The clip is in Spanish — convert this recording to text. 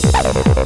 Gracias.